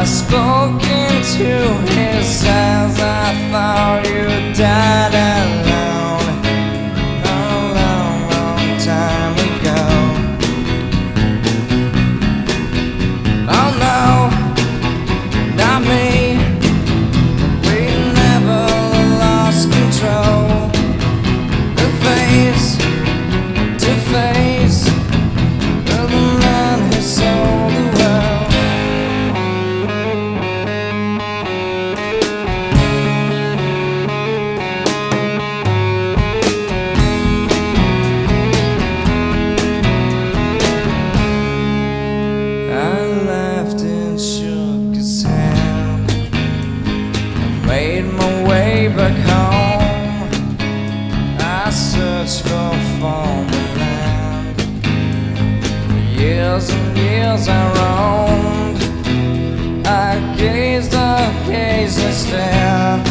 I spoke into his eyes I thought you died. spell from the land. For years and years I roamed. I gazed, I gazed and stared.